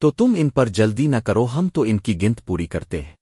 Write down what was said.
تو تم ان پر جلدی نہ کرو، ہم تو ان کی گنت پوری کرتے ہیں۔